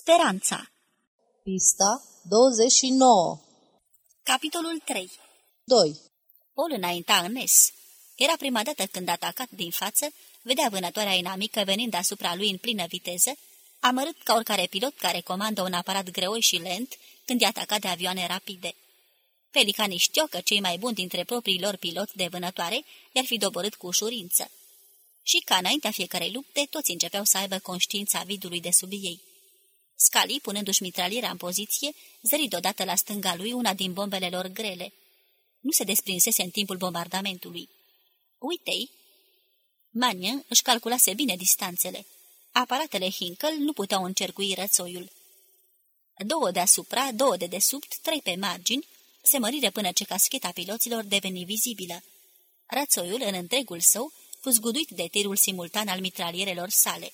Speranța Pista 29 Capitolul 3 2 Paul înainta în es. Era prima dată când, atacat din față, vedea vânătoarea inamică venind asupra lui în plină viteză, amărât ca oricare pilot care comandă un aparat greoi și lent când e atacat de avioane rapide. Pelicanii știau că cei mai buni dintre proprii lor piloți de vânătoare i-ar fi doborât cu ușurință. Și ca înaintea fiecarei lupte, toți începeau să aibă conștiința vidului de sub ei. Scali, punându-și mitraliera în poziție, zări deodată la stânga lui una din bombele lor grele. Nu se desprinsese în timpul bombardamentului. Uitei! Mannion își calculase bine distanțele. Aparatele Hinkle nu puteau încercui rățoiul. Două deasupra, două de desubt, trei pe margini, se mărire până ce cascheta piloților deveni vizibilă. Rățoiul, în întregul său, fu zguduit de tirul simultan al mitralierelor sale.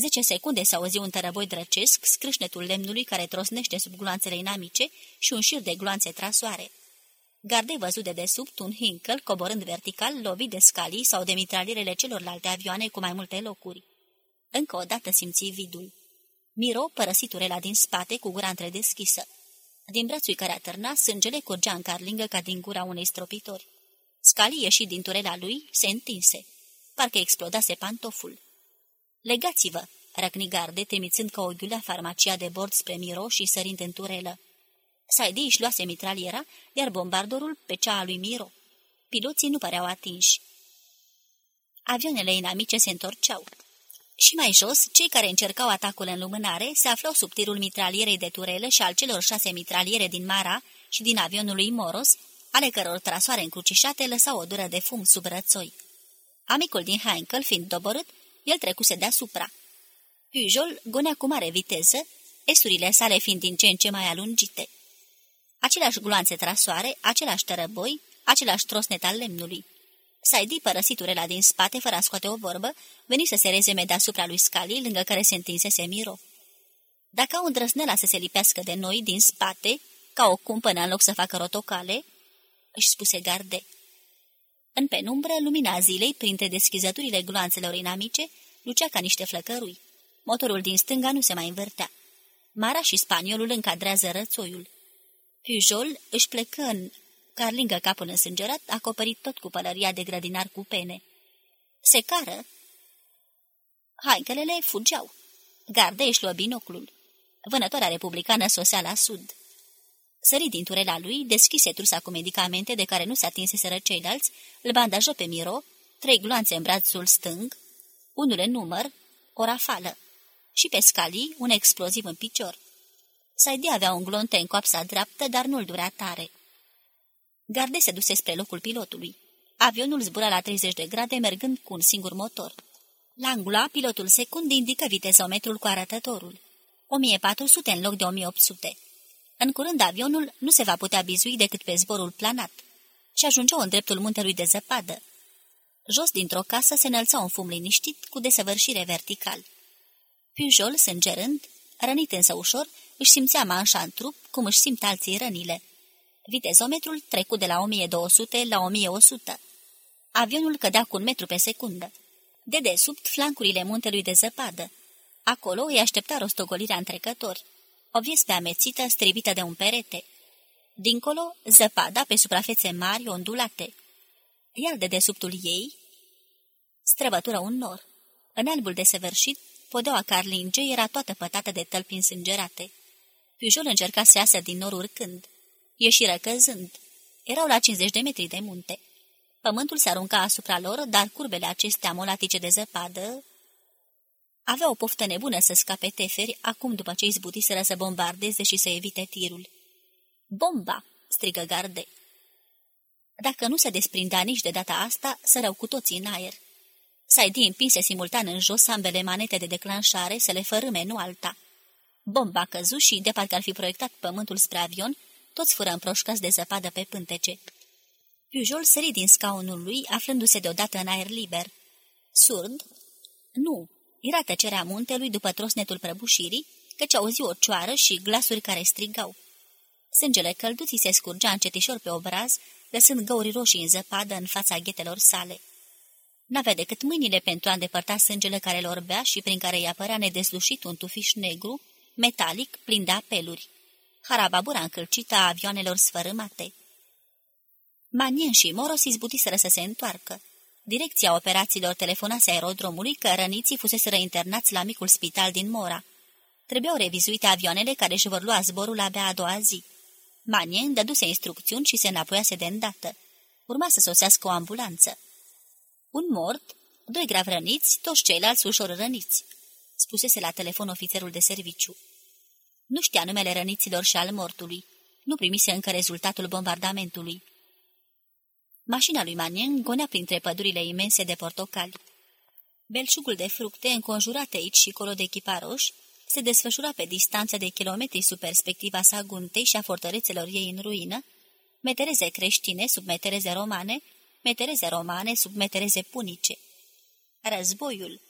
Zece secunde s-a auzit un tărăboi drăcesc, scrâșnetul lemnului care trosnește sub gloanțele inamice și un șir de gloanțe trasoare. Garde văzut de desubt un Hinkle, coborând vertical, lovit de scalii sau de mitralierele celorlalte avioane cu mai multe locuri. Încă o dată simți vidul. Miro părăsi turela din spate cu gura întredeschisă. Din brațul care atârna, sângele curgea în carlingă ca din gura unei stropitori. Scalii ieși din turela lui, se întinse. Parcă explodase pantoful. Legați-vă!" răcni garde, trimițând ca o ghiulea farmacia de bord spre Miro și sărind în turelă. Saidi își luase mitraliera, iar bombardorul pe cea a lui Miro. Piloții nu păreau atinși. Avioanele inamice se întorceau. Și mai jos, cei care încercau atacul în lumânare se aflau sub tirul mitralierei de turelă și al celor șase mitraliere din Mara și din avionul lui Moros, ale căror trasoare încrucișate lăsau o dură de fum sub rățoi. Amicul din Heinkel fiind doborât, el trecuse deasupra. Pujol gonea cu mare viteză, esurile sale fiind din ce în ce mai alungite. Aceleași gloanțe trasoare, același tărăboi, același trosnet al lemnului. Saidi părăsi turela din spate fără a scoate o vorbă, veni să se rezeme deasupra lui Scali, lângă care se întinsese Miro. Dacă au îndrăznela să se lipească de noi din spate, ca o cumpănă în loc să facă rotocale, își spuse Garde. În penumbră, lumina zilei, printre deschizăturile gloanțelor inamice, lucea ca niște flăcărui. Motorul din stânga nu se mai învârtea. Mara și spaniolul încadrează rățoiul. Pujol își plecă în carlingă capul însângerat, acoperit tot cu pălăria de grădinar cu pene. Se cară. Haicălele fugeau. Garde își luă binoclul. Vânătoarea republicană sosea la sud. Sări din turela lui, deschise trusa cu medicamente de care nu se atinseseră ceilalți, îl bandajă pe Miro, trei gloanțe în brațul stâng, unul în număr, o rafală, și pe scalii un exploziv în picior. Saidi avea un glonte în coapsa dreaptă, dar nu-l durea tare. Garde se duse spre locul pilotului. Avionul zbura la 30 de grade, mergând cu un singur motor. La angula, pilotul secund indică vitezometrul cu arătătorul. 1400 în loc de 1800. În curând, avionul nu se va putea bizui decât pe zborul planat și ajungeau în dreptul muntelui de zăpadă. Jos dintr-o casă se înălța un fum liniștit cu desăvârșire vertical. Pujol, sângerând, rănit însă ușor, își simțea manșa în trup, cum își simt alții rănile. Vitezometrul trecut de la 1200 la 1100. Avionul cădea cu un metru pe secundă. De desubt, flancurile muntelui de zăpadă. Acolo îi aștepta rostogolirea întrecători. O viespe amețită, strivită de un perete. Dincolo, zăpada pe suprafețe mari, ondulate. Iar de desubtul ei, străbătură un nor. În albul desăvârșit, podeaua carlinge era toată pătată de tălpi însângerate. Pujol încerca să iasă din nor urcând. Ieșiră căzând. Erau la 50 de metri de munte. Pământul se arunca asupra lor, dar curbele acestea molatice de zăpadă avea o poftă nebună să scape teferi, acum după ce izbutiseră să bombardeze și să evite tirul. Bomba!" strigă Garde. Dacă nu se desprindea nici de data asta, sărău cu toții în aer. Saidi împinse simultan în jos ambele manete de declanșare să le fărâme, nu alta. Bomba căzu și, de parcă ar fi proiectat pământul spre avion, toți fură împroșcați de zăpadă pe pântece. Pujol sări din scaunul lui, aflându-se deodată în aer liber. Surd? Nu. Era tăcerea muntelui după trosnetul prăbușirii, căci auzi o cioară și glasuri care strigau. Sângele călduții se scurgea încetișor pe obraz, lăsând găuri roșii în zăpadă în fața ghetelor sale. N-avea decât mâinile pentru a îndepărta sângele care lor bea și prin care îi apărea nedeslușit un tufiș negru, metalic, plin de apeluri. Harababura încălcită a avioanelor sfărâmate. Manien și Moros izbutiseră să se întoarcă. Direcția operațiilor telefonase aerodromului că răniții fuseseră internați la micul spital din Mora. Trebuiau revizuite avioanele care își vor lua zborul abia a doua zi. Manien dăduse instrucțiuni și se înapoiase de îndată. Urma să sosească o ambulanță. Un mort, doi grav răniți, toți ceilalți ușor răniți, spusese la telefon ofițerul de serviciu. Nu știa numele răniților și al mortului. Nu primise încă rezultatul bombardamentului. Mașina lui Manien gonea printre pădurile imense de portocali. Belșugul de fructe, înconjurate aici și colo de chiparoși, se desfășura pe distanță de kilometri sub perspectiva Saguntei și a fortărețelor ei în ruină, metereze creștine sub metereze romane, metereze romane sub metereze punice. Războiul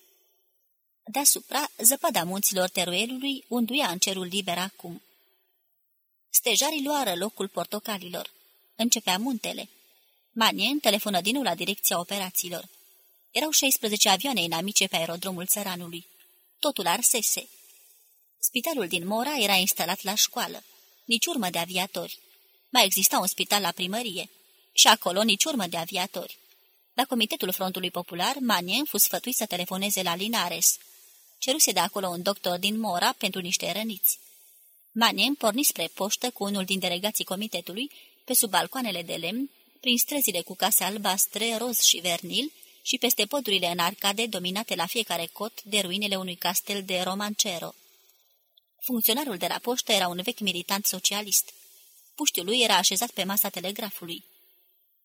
Deasupra, zăpada munților teruelului unduia în cerul liber acum. Stejarii luară locul portocalilor. Începea muntele. Manien telefonă din nou la direcția operațiilor. Erau 16 avioane inamice pe aerodromul țăranului. Totul arsese. Spitalul din Mora era instalat la școală. Nici urmă de aviatori. Mai exista un spital la primărie. Și acolo nici urmă de aviatori. La Comitetul Frontului Popular, Manien fu sfătuit să telefoneze la Linares. Ceruse de acolo un doctor din Mora pentru niște răniți. Manien porni spre poștă cu unul din delegații comitetului, pe sub balcoanele de lemn, prin străzile cu case albastre, roz și vernil și peste podurile în arcade dominate la fiecare cot de ruinele unui castel de Romancero. Funcționarul de la poștă era un vechi militant socialist. Puștiul lui era așezat pe masa telegrafului.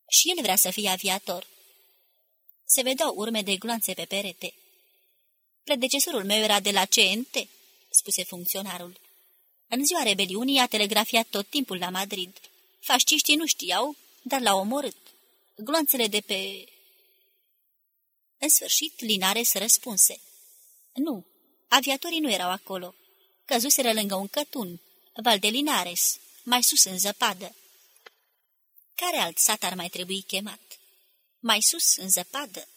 Și el vrea să fie aviator. Se vedeau urme de gloanțe pe perete. Predecesorul meu era de la CNT, spuse funcționarul. În ziua rebeliunii a telegrafiat tot timpul la Madrid. Fasciștii nu știau, dar l-au omorât. Gloanțele de pe... În sfârșit, Linares răspunse. Nu, aviatorii nu erau acolo. Căzuseră lângă un cătun, Val de Linares, mai sus în zăpadă. Care alt sat ar mai trebui chemat? Mai sus, în zăpadă?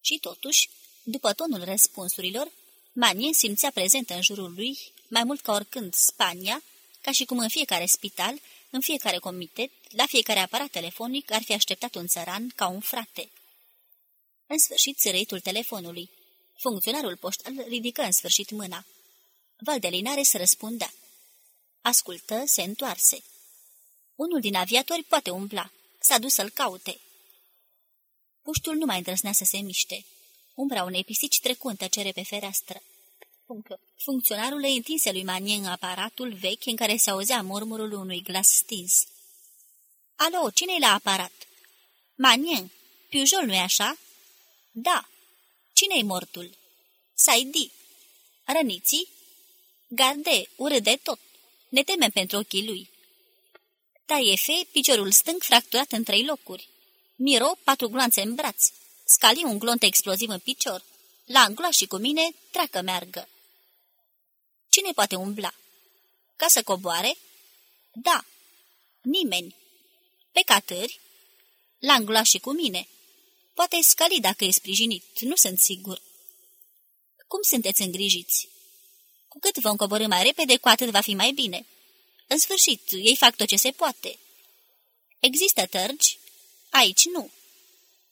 Și totuși, după tonul răspunsurilor, Manie simțea prezent în jurul lui, mai mult ca oricând Spania, ca și cum în fiecare spital, în fiecare comitet, la fiecare aparat telefonic, ar fi așteptat un țăran ca un frate. În sfârșit, țărăitul telefonului. Funcționarul poștal ridică în sfârșit mâna. Valdelinare se răspundea. Ascultă, se întoarse. Unul din aviatori poate umbla. S-a dus să-l caute. Puștul nu mai îndrăznea să se miște. Umbra unei pisici trecu în tăcere pe fereastră. Funcționarul îi întinse lui Manien aparatul vechi în care se auzea murmurul unui glas stins. Alo, cine-i la aparat?" Manien, Pujol, nu-i așa?" Da." Cine-i mortul?" Saidi." Răniții?" Garde, urât de tot. Ne temem pentru ochii lui." Taiefe, piciorul stâng fracturat în trei locuri. Miro, patru gloanțe în braț. Scali un glonț exploziv în picior. La angla și cu mine, treacă meargă. Cine poate umbla? Ca să coboare? Da. Nimeni. Pe catări? La angla și cu mine. Poate scali dacă e sprijinit, nu sunt sigur. Cum sunteți îngrijiți? Cu cât vom coborâ mai repede, cu atât va fi mai bine. În sfârșit, ei fac tot ce se poate. Există tărgi? Aici nu.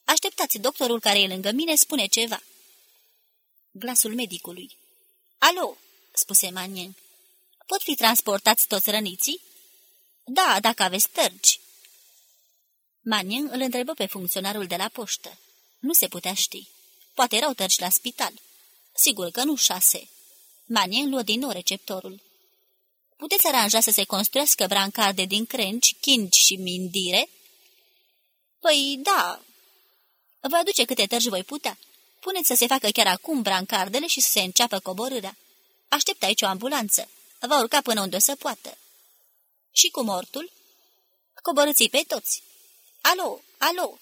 Așteptați, doctorul care e lângă mine spune ceva. Glasul medicului. Alo, spuse Manien. Pot fi transportați toți răniții? Da, dacă aveți tărgi. Manien îl întrebă pe funcționarul de la poștă. Nu se putea ști. Poate erau tărgi la spital. Sigur că nu șase. Manien luă din nou receptorul. Puteți aranja să se construiască brancarde din crengi, chingi și mindire? Păi, da. Vă aduce câte tărgi voi putea. Puneți să se facă chiar acum brancardele și să se înceapă coborârea. Aștept aici o ambulanță. Va urca până unde o să poată. Și cu mortul? Coborâți pe toți. Alo, alo!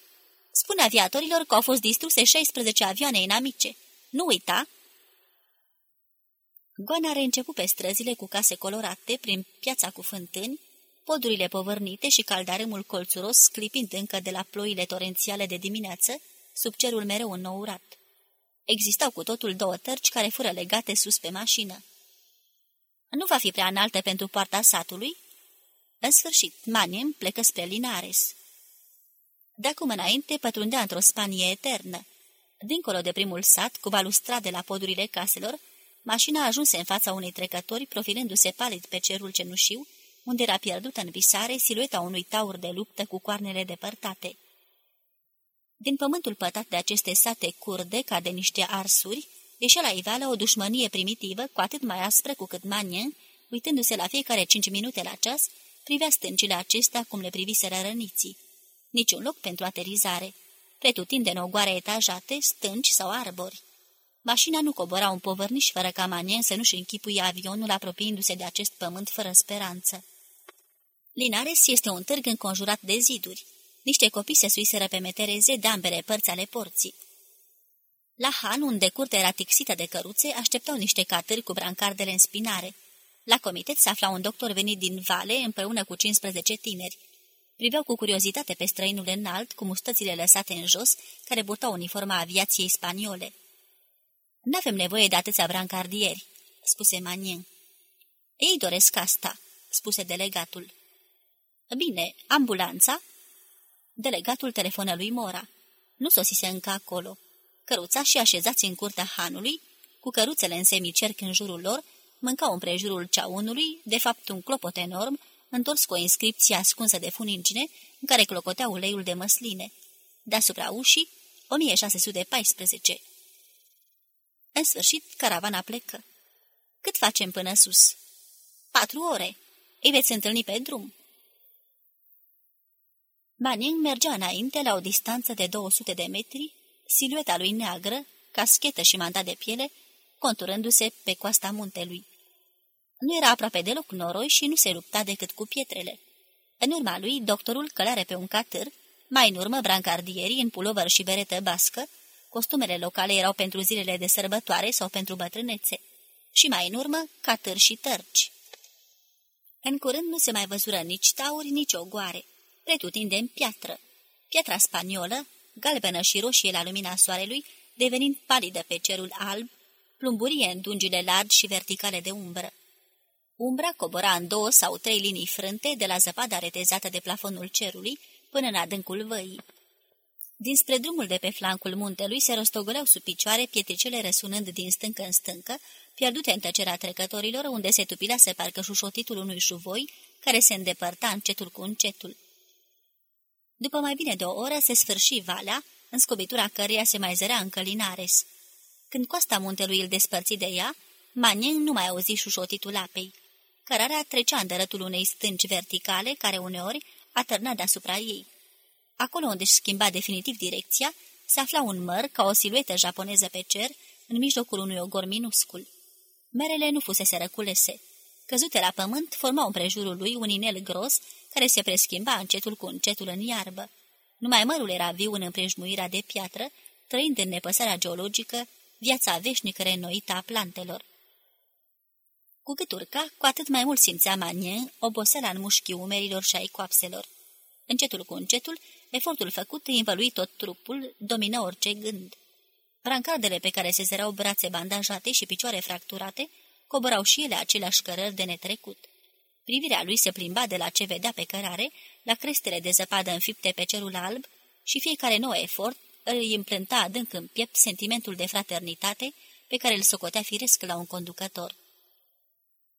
Spune aviatorilor că au fost distruse 16 avioane inamice. Nu uita! Goana reînceput pe străzile cu case colorate, prin piața cu fântâni, podurile povărnite și caldaremul colțuros sclipind încă de la ploile torențiale de dimineață, sub cerul mereu înnourat. Existau cu totul două tărci care fură legate sus pe mașină. Nu va fi prea înaltă pentru poarta satului? În sfârșit, Manem plecă spre Linares. De acum înainte pătrundea într-o spanie eternă. Dincolo de primul sat, cu balustrade la podurile caselor, mașina ajunse în fața unei trecători, profilându-se palid pe cerul cenușiu, unde era pierdută în visare silueta unui taur de luptă cu coarnele depărtate. Din pământul pătat de aceste sate curde, ca de niște arsuri, ieșea la iveală o dușmănie primitivă, cu atât mai aspră cu cât Manien, uitându-se la fiecare cinci minute la ceas, privea stâncile acestea cum le priviseră răniții. Niciun loc pentru aterizare. Pretutindeni ogoare etajate, stânci sau arbori. Mașina nu cobora un povărniș fără ca Manien să nu-și închipuie avionul apropiindu-se de acest pământ fără speranță. Linares este un târg înconjurat de ziduri. Niște copii se suiseră pe metereze de ambele părți ale porții. La Han, unde curtea era tixită de căruțe, așteptau niște catâri cu brancardele în spinare. La comitet se afla un doctor venit din vale împreună cu 15 tineri. Priveau cu curiozitate pe străinul înalt, cu mustățile lăsate în jos, care burtau uniforma aviației spaniole. N-avem nevoie de atâția brancardieri," spuse Manien. Ei doresc asta," spuse delegatul. Bine, ambulanța?" Delegatul telefonă lui Mora. Nu sosise încă acolo. Căruța și așezați în curtea hanului, cu căruțele în semicerc în jurul lor, mâncau împrejurul ceaunului, de fapt un clopot enorm, întors cu o inscripție ascunsă de funingine, în care clocotea uleiul de măsline. Deasupra ușii, 1614. În sfârșit, caravana plecă. Cât facem până sus? Patru ore. Îi veți întâlni pe drum. Manning mergea înainte la o distanță de 200 de metri, silueta lui neagră, caschetă și mandat de piele, conturându-se pe coasta muntelui. Nu era aproape deloc noroi și nu se lupta decât cu pietrele. În urma lui, doctorul călare pe un catâr, mai în urmă brancardierii în pulover și beretă bască, costumele locale erau pentru zilele de sărbătoare sau pentru bătrânețe, și mai în urmă catâr și tărci. În curând nu se mai văzură nici tauri, nici ogoare, în piatră. Piatra spaniolă, galbenă și roșie la lumina soarelui, devenind palidă pe cerul alb, plumburie în dungile largi și verticale de umbră. Umbra cobora în două sau trei linii frânte de la zăpada retezată de plafonul cerului până în adâncul văii. Dinspre drumul de pe flancul muntelui se rostogoleau sub picioare pietricele răsunând din stâncă în stâncă, pierdute în tăcerea trecătorilor, unde se tupilase parcă șușotitul unui șuvoi, care se îndepărta încetul cu încetul. După mai bine de o oră se sfârși valea, în scobitura căreia se mai zărea încă Linares. Când coasta muntelui îl despărți de ea, Manien nu mai auzi șușotitul apei. Cărarea trecea în dărătul unei stânci verticale, care uneori atârna deasupra ei. Acolo unde își schimba definitiv direcția, se afla un măr ca o siluetă japoneză pe cer, în mijlocul unui ogor minuscul. Merele nu fusese răculese. Căzute la pământ, formau împrejurul lui un inel gros, care se preschimba încetul cu încetul în iarbă. Numai mărul era viu în împrejmuirea de piatră, trăind în nepăsarea geologică, viața veșnică reînnoită a plantelor. Cu cât urca, cu atât mai mult simțea Manien oboseala în mușchii umerilor și ai coapselor. Încetul cu încetul, efortul făcut îi învălui tot trupul, domină orice gând. Brancardele pe care se zerau brațe bandajate și picioare fracturate, coborau și ele aceleași cărări de netrecut. Privirea lui se plimba de la ce vedea pe cărare, la crestele de zăpadă înfipte pe cerul alb și fiecare nou efort îi împlânta adânc în piept sentimentul de fraternitate pe care îl socotea firesc la un conducător.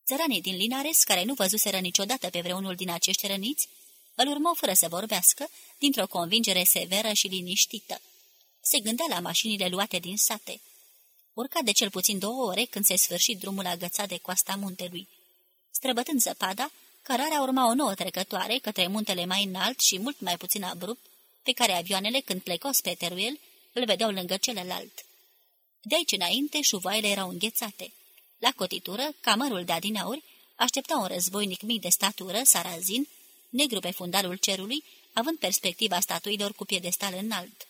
Țăranii din Linares, care nu văzuseră niciodată pe vreunul din acești răniți, îl urmau fără să vorbească, dintr-o convingere severă și liniștită. Se gândea la mașinile luate din sate. Urca de cel puțin două ore când se sfârșit drumul agățat de coasta muntelui. Străbătând zăpada, cărarea urma o nouă trecătoare către muntele mai înalt și mult mai puțin abrupt, pe care avioanele, când plecau spre Teruel, îl vedeau lângă celălalt. De aici înainte, șuvoaiele erau înghețate. La cotitură, camărul de adinauri aștepta un războinic mic de statură, sarazin, negru pe fundalul cerului, având perspectiva statuilor cu piedestal înalt.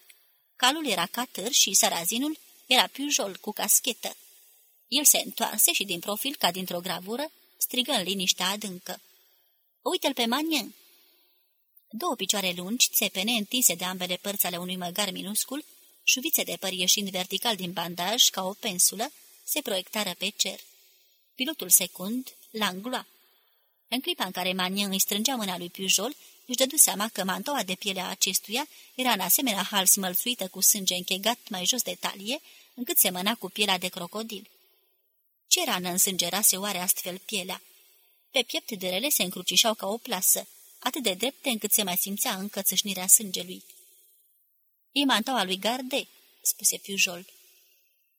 Calul era catâr și sarazinul era piujol cu caschetă. El se întoarse și din profil, ca dintr-o gravură, strigă în liniștea adâncă. Uite-l pe Manien! Două picioare lungi, țepene, întinse de ambele părți ale unui măgar minuscul, șuvițe de păr ieșind vertical din bandaj ca o pensulă, se proiectară pe cer. Pilotul secund, Langloa. În clipa în care Manien îi strângea mâna lui Pujol, își dădu seama că mantoa de piele a acestuia era în asemenea hal smălțuită cu sânge închegat mai jos de talie, încât semăna cu pielea de crocodil. Ce rană însângerase oare astfel pielea? Pe piept rele se încrucișau ca o plasă, atât de drepte încât se mai simțea încă țâșnirea sângelui. E mantaua lui Garde," spuse Pujol.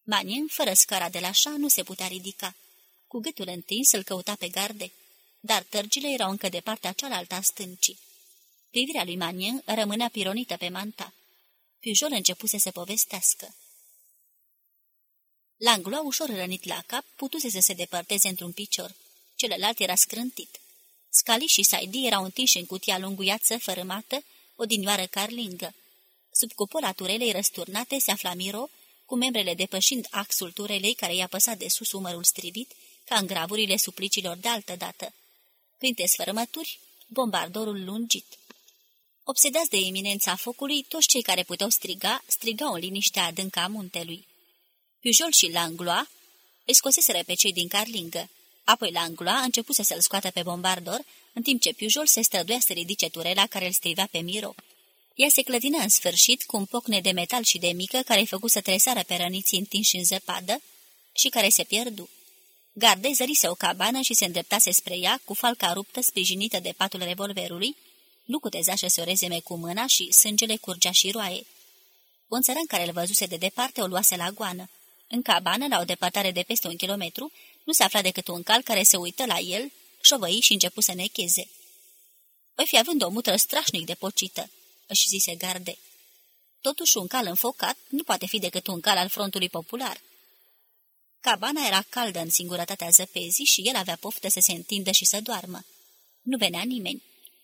Manin, fără scara de la șa, nu se putea ridica. Cu gâtul întins îl căuta pe Garde, dar tărgile erau încă de partea cealaltă a stâncii. Privirea lui Manien rămânea pironită pe manta. Pujol începuse să povestească. Langloa, ușor rănit la cap, putuse să se depărteze într-un picior. Celălalt era scrântit. Scali și Saidi erau întinși în cutia lunguiață, fărâmată, o dinioară carlingă. Sub cupola turelei răsturnate se afla Miro, cu membrele depășind axul turelei care i-a păsat de sus umărul strivit, ca în gravurile suplicilor de altă dată. Printre sfărămături, bombardorul lungit. Obsedați de eminența focului, toți cei care puteau striga, strigau în liniște adâncă a muntelui. Pujol și Langloa îi scoseseră pe cei din carlingă. Apoi Langloa a început să-l scoată pe bombardor, în timp ce Pujol se străduia să ridice turela care îl strivea pe Miro. Ea se clătină în sfârșit cu un pocne de metal și de mică care îi făcu să tresară pe răniții întinși în zăpadă și care se pierdu. Garde zărise o cabană și se îndreptase spre ea cu falca ruptă sprijinită de patul revolverului, nu cuteza să o rezeme cu mâna și sângele curgea și roaie. Un țăran care îl văzuse de departe o luase la goană. În cabană, la o depărtare de peste un kilometru, nu se afla decât un cal care se uită la el, șovăi și începu să necheze. Voi fi având o mutră strașnic de pocită, își zise Garde. Totuși un cal înfocat nu poate fi decât un cal al frontului popular. Cabana era caldă în singurătatea zăpezii și el avea poftă să se întindă și să doarmă. Nu venea nimeni.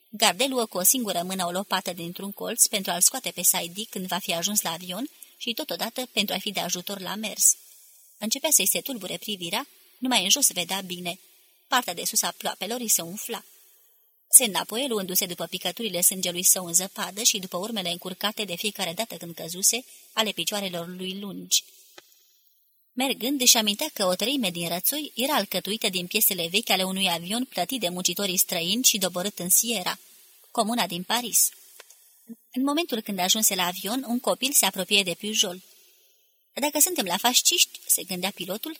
Garde luă cu o singură mână o lopată dintr-un colț pentru a-l scoate pe Saidi când va fi ajuns la avion și totodată pentru a fi de ajutor la mers. Începea să-i se tulbure privirea, numai în jos vedea bine. Partea de sus a ploapelor îi se umfla. Se înapoie luându-se după picăturile sângelui său în zăpadă și după urmele încurcate de fiecare dată când căzuse ale picioarelor lui lungi. Mergând, își amintea că o treime din rățoi era alcătuită din piesele vechi ale unui avion plătit de muncitorii străini și doborât în Sierra, comuna din Paris. În momentul când ajunse la avion, un copil se apropie de Pujol. Dacă suntem la fasciști, se gândea pilotul,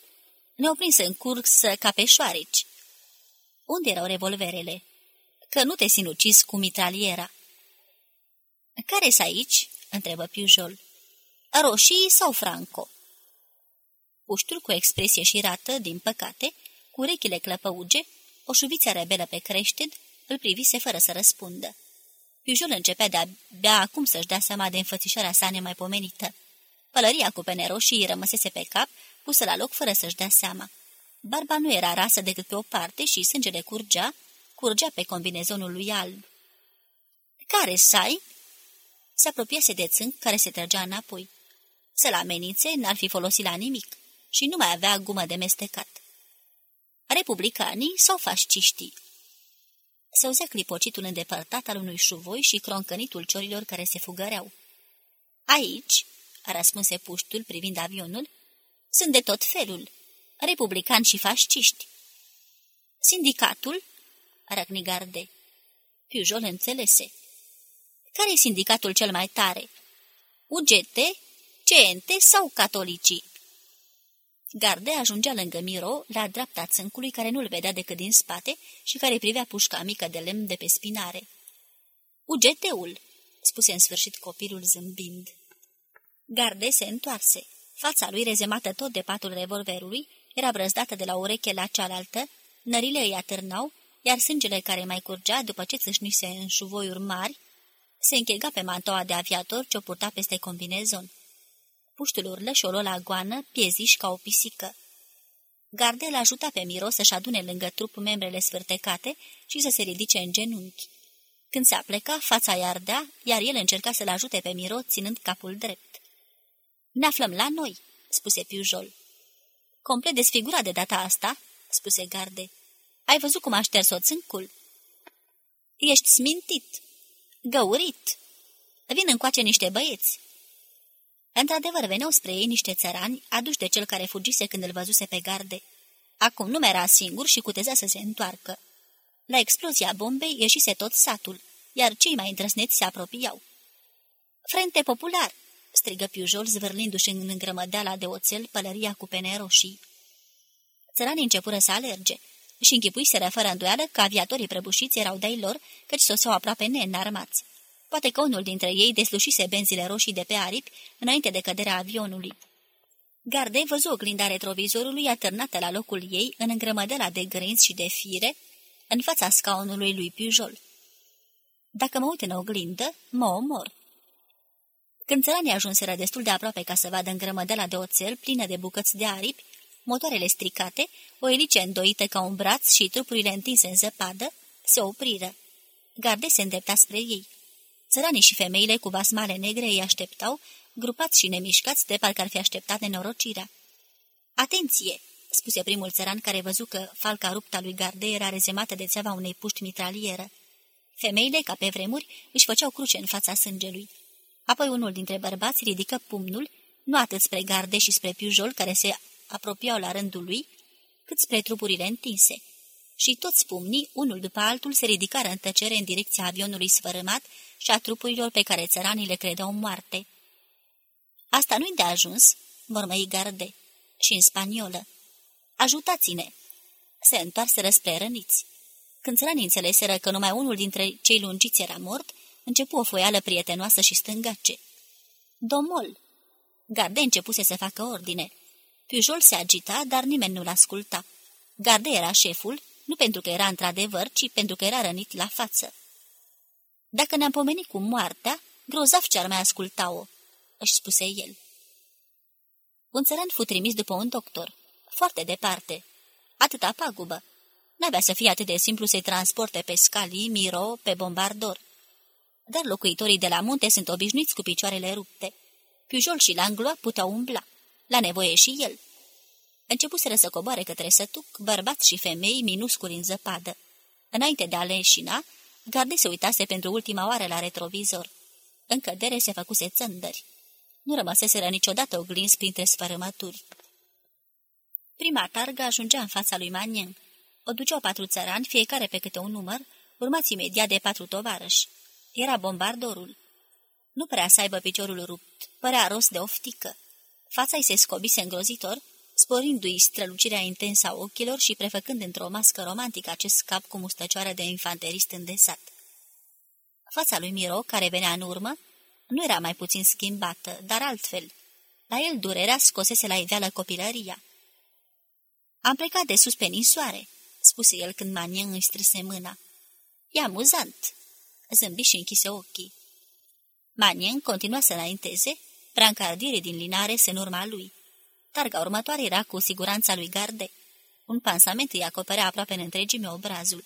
ne-au prins în curs ca pe șoareci. Unde erau revolverele? Că nu te sinucis cu mitraliera. Care-s aici?" întrebă Pujol. Roșii sau Franco?" Puștul cu expresie și rată, din păcate, cu urechile clăpăuge, o șuviță rebelă pe creșted, îl privise fără să răspundă. Pujol începea de-abia acum să-și dea seama de înfățișarea sa nemaipomenită. Pălăria cu pene roșii rămăsese pe cap, pusă la loc fără să-și dea seama. Barba nu era rasă decât pe o parte și sângele curgea, curgea pe combinezonul lui alb. Care sai?" Se apropiase de țânc care se trăgea înapoi. Să-l amenințe n-ar fi folosit la nimic și nu mai avea gumă de mestecat. Republicanii sau fasciștii? Se auzea clipocitul îndepărtat al unui șuvoi și croncănitul ciorilor care se fugăreau. Aici, a răspunse puștul privind avionul, sunt de tot felul, republicani și fasciști. Sindicatul? răcni Garde. Pujol înțelese. Care e sindicatul cel mai tare? UGT, CNT sau catolicii? Garde ajungea lângă Miro, la dreapta țâncului care nu-l vedea decât din spate și care privea pușca mică de lemn de pe spinare. Ugeteul, spuse în sfârșit copilul zâmbind. Garde se întoarse. Fața lui, rezemată tot de patul revolverului, era brăzdată de la ureche la cealaltă, nările îi atârnau, iar sângele care mai curgea după ce țâșnise în șuvoiuri mari, se închega pe mantoa de aviator ce o purta peste combinezon. Puștul urlă și o luă la goană, pieziș ca o pisică. Gardel ajuta pe Miro să-și adune lângă trup membrele sfârtecate și să se ridice în genunchi. Când se apleca, fața i ardea, iar el încerca să-l ajute pe Miro, ținând capul drept. Ne aflăm la noi," spuse Piujol. Complet desfigurat de data asta," spuse Garde. Ai văzut cum a șters-o țâncul?" Ești smintit, găurit. Vin încoace niște băieți." Într-adevăr, veneau spre ei niște țărani, aduși de cel care fugise când îl văzuse pe garde. Acum nu mai era singur și cuteza să se întoarcă. La explozia bombei ieșise tot satul, iar cei mai îndrăsneți se apropiau. Frente popular!" strigă Piujol, zvârlindu-și în îngrămădeala de oțel pălăria cu pene roșii. Țăranii începură să alerge și închipuiseră fără îndoială că aviatorii prăbușiți erau de lor, căci soseau aproape neînarmați. Poate că unul dintre ei deslușise benzile roșii de pe aripi înainte de căderea avionului. Gardei văzu oglinda retrovizorului atârnată la locul ei în îngrămădela de grinzi și de fire, în fața scaunului lui Pujol. Dacă mă uit în oglindă, mă omor. Când țăranii ajunseră destul de aproape ca să vadă îngrămădela de oțel plină de bucăți de aripi, motoarele stricate, o elice îndoită ca un braț și trupurile întinse în zăpadă, se opriră. Garde se îndrepta spre ei. Țăranii și femeile cu basmale negre îi așteptau, grupați și nemișcați de parcă ar fi așteptat nenorocirea. Atenție!" spuse primul țăran care văzu că falca ruptă lui Garde era rezemată de țeava unei puști mitralieră. Femeile, ca pe vremuri, își făceau cruce în fața sângelui. Apoi unul dintre bărbați ridică pumnul, nu atât spre Garde și spre Piujol, care se apropiau la rândul lui, cât spre trupurile întinse. Și toți pumnii, unul după altul, se ridicară în tăcere în direcția avionului sfărâmat și a trupurilor pe care țăranii le credeau moarte. Asta nu-i de ajuns, mormăi Garde, și în spaniolă. Ajutați-ne! Se întoarseră spre răniți. Când țăranii înțeleseră că numai unul dintre cei lungiți era mort, începu o foială prietenoasă și stângace. Domol! Garde începuse să facă ordine. Pujol se agita, dar nimeni nu-l asculta. Garde era șeful, nu pentru că era într-adevăr, ci pentru că era rănit la față. Dacă ne-am pomenit cu moartea, grozav ce-ar mai asculta-o, își spuse el. Un țăran fu trimis după un doctor, foarte departe. Atâta pagubă. N-avea să fie atât de simplu să-i transporte pe scalii, miro, pe bombardor. Dar locuitorii de la munte sunt obișnuiți cu picioarele rupte. Pujol și Langloa puteau umbla. La nevoie și el. Începuseră să coboare către sătuc, bărbați și femei minusculi în zăpadă. Înainte de a leșina, Garde se uitase pentru ultima oară la retrovizor. În cădere se făcuse țândări. Nu rămăseseră niciodată oglinzi printre sfărâmături. Prima targă ajungea în fața lui Manien. O duceau patru țărani, fiecare pe câte un număr, urmați imediat de patru tovarăși. Era bombardorul. Nu prea să aibă piciorul rupt, părea rost de oftică. Fața îi se scobise îngrozitor, sporindu-i strălucirea intensă a ochilor și prefăcând într-o mască romantică acest cap cu mustăcioară de infanterist îndesat. Fața lui Miro, care venea în urmă, nu era mai puțin schimbată, dar altfel. La el durerea scosese la iveală copilăria. Am plecat de sus pe ninsoare," spuse el când Manien îi strâse mâna. E amuzant." Zâmbi și închise ochii. Manien continua să înainteze, brancardierii din linare în urma lui. Targa următoare era cu siguranța lui Garde. Un pansament îi acoperea aproape în întregime obrazul.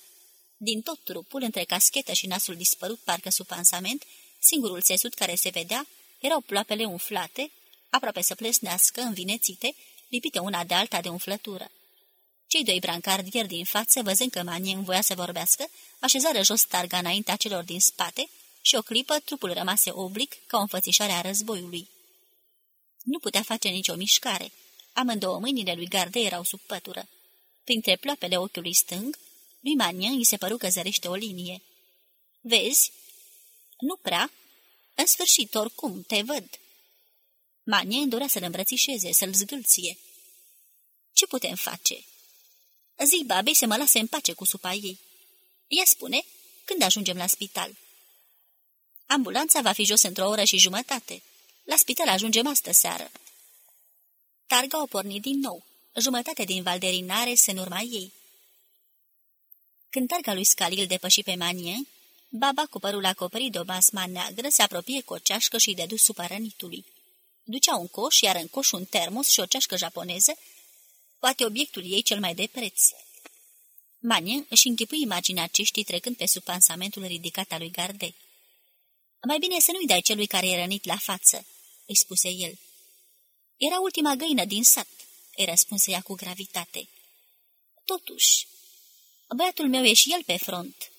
Din tot trupul, între caschetă și nasul dispărut parcă sub pansament, singurul țesut care se vedea erau ploapele umflate, aproape să plesnească, învinețite, lipite una de alta de umflătură. Cei doi brancardieri din față, văzând că Manien voia să vorbească, așezară jos targa înaintea celor din spate și o clipă trupul rămase oblic ca o înfățișare a războiului. Nu putea face nicio mișcare. Amândouă mâinile lui Garde erau sub pătură. Printre ploapele ochiului stâng, lui Manien îi se păru că zărește o linie. Vezi?" Nu prea." În sfârșit, oricum, te văd." Manien dorea să-l îmbrățișeze, să-l zgâlție. Ce putem face?" Zi babei să mă lase în pace cu supa ei. Ea spune, când ajungem la spital?" Ambulanța va fi jos într-o oră și jumătate." La spital ajungem astă seară." Targa o porni din nou. Jumătate din Valderinare în urma ei. Când targa lui Scalil depăși pe Manien, baba cu părul acoperit de o basma neagră se apropie cu o ceașcă și îi dus supărănitului. Ducea un coș, iar în coș un termos și o ceașcă japoneză, poate obiectul ei cel mai de preț. Manien își închipui imaginea ceștii trecând pe sub pansamentul ridicat al lui Garde. Mai bine să nu-i dai celui care e rănit la față," îi spuse el. Era ultima găină din sat, îi răspunse ea cu gravitate. Totuși, băiatul meu e și el pe front.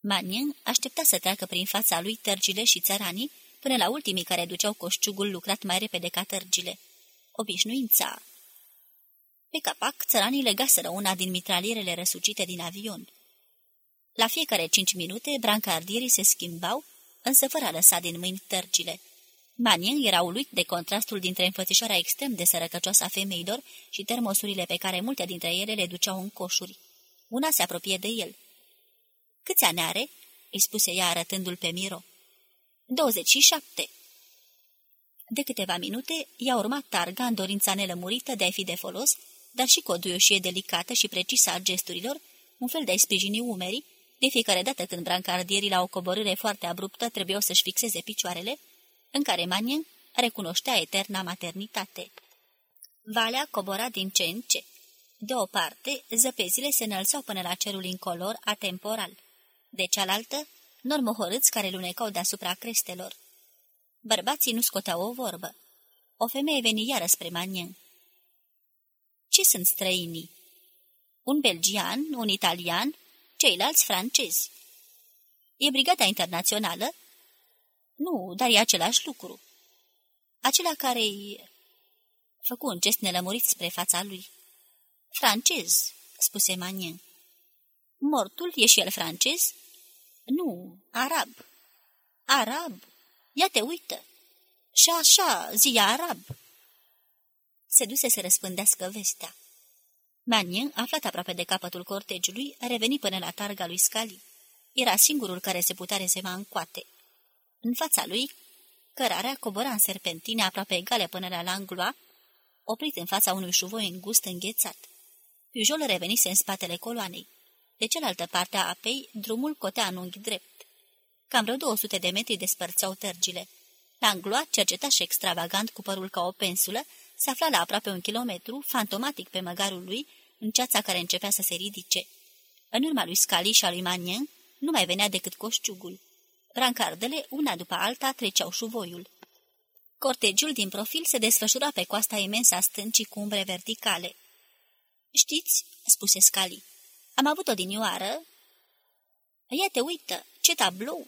Manien aștepta să treacă prin fața lui tărgile și țăranii, până la ultimii care duceau coșciugul lucrat mai repede ca tărgile. Obișnuința. Pe capac, țăranii legaseră una din mitralierele răsucite din avion. La fiecare cinci minute, brancardierii se schimbau, însă fără a lăsa din mâini tărcile. Manien era uluit de contrastul dintre înfățișarea extrem de sărăcăcioasă a femeilor și termosurile pe care multe dintre ele le duceau în coșuri. Una se apropie de el. Câți ani are?" îi spuse ea arătându-l pe Miro. 27. De câteva minute i-a urmat Targa în dorința nelămurită de a fi de folos, dar și cu o duioșie delicată și precisă a gesturilor, un fel de a sprijini umerii, de fiecare dată când brancardierii la o coborâre foarte abruptă trebuiau să-și fixeze picioarele, în care Manien recunoștea eterna maternitate. Valea cobora din ce în ce. De o parte, zăpezile se înălțau până la cerul incolor atemporal. De cealaltă, nori mohorâți care lunecau deasupra crestelor. Bărbații nu scoteau o vorbă. O femeie veni iară spre Manien. Ce sunt străinii? Un belgian, un italian, ceilalți francezi. E brigada internațională? Nu, dar e același lucru. Acela care-i... Făcu un gest nelămurit spre fața lui. Francez, spuse Manien. Mortul e și el francez? Nu, arab. Arab? Ia te uită. Și așa, zia arab. Se duse să răspândească vestea. Manien, aflat aproape de capătul cortegiului, a revenit până la targa lui Scali. Era singurul care se putea rezema în coate. În fața lui, cărarea cobora în serpentine aproape egale până la Langloa, oprit în fața unui șuvoi îngust înghețat. Pujol revenise în spatele coloanei. De cealaltă parte a apei, drumul cotea în unghi drept. Cam vreo 200 de metri despărțeau tărgile. Langloa, cercetaș extravagant cu părul ca o pensulă, se afla la aproape un kilometru, fantomatic pe măgarul lui, în ceața care începea să se ridice. În urma lui Scali și a lui Manien nu mai venea decât coșciugul. Brancardele, una după alta, treceau șuvoiul. Cortegiul din profil se desfășura pe coasta imensă a stâncii cu umbre verticale. Știți?" spuse Scali. Am avut o dinioară." Ia te uită, ce tablou!"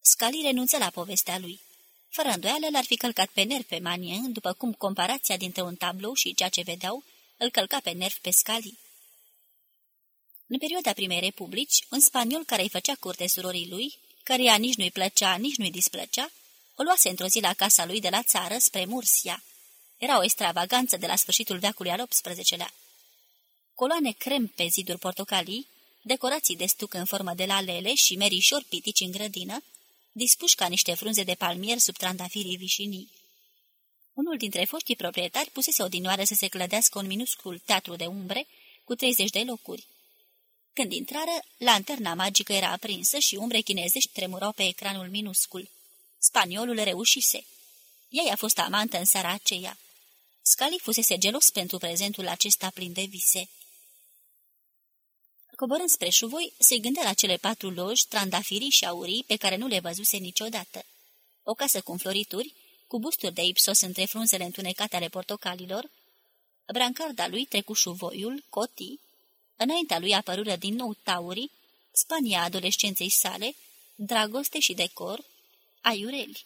Scali renunță la povestea lui. Fără îndoială l-ar fi călcat pe nerv pe Manien, după cum comparația dintre un tablou și ceea ce vedeau îl călca pe nerv pe Scali. În perioada primei republici, un spaniol care îi făcea curte surorii lui, căreia nici nu-i plăcea, nici nu-i displăcea, o luase într-o zi la casa lui de la țară spre Mursia. Era o extravaganță de la sfârșitul veacului al XVIII-lea. Coloane crem pe ziduri portocalii, decorații de stuc în formă de lalele și merișori pitici în grădină, dispuși ca niște frunze de palmier sub trandafirii vișinii. Unul dintre foștii proprietari pusese odinioară să se clădească un minuscul teatru de umbre cu 30 de locuri. Când intrară, lanterna magică era aprinsă și umbre chinezești tremurau pe ecranul minuscul. Spaniolul reușise. Ea i-a fost amantă în seara aceea. Scali fusese gelos pentru prezentul acesta plin de vise. Coborând spre șuvoi, se gândea la cele patru loji, trandafirii și aurii pe care nu le văzuse niciodată. O casă cu înflorituri, cu busturi de ipsos între frunzele întunecate ale portocalilor, brancarda lui trecu șuvoiul, cotii, înaintea lui apărură din nou taurii, Spania adolescenței sale, dragoste și decor, aiureli.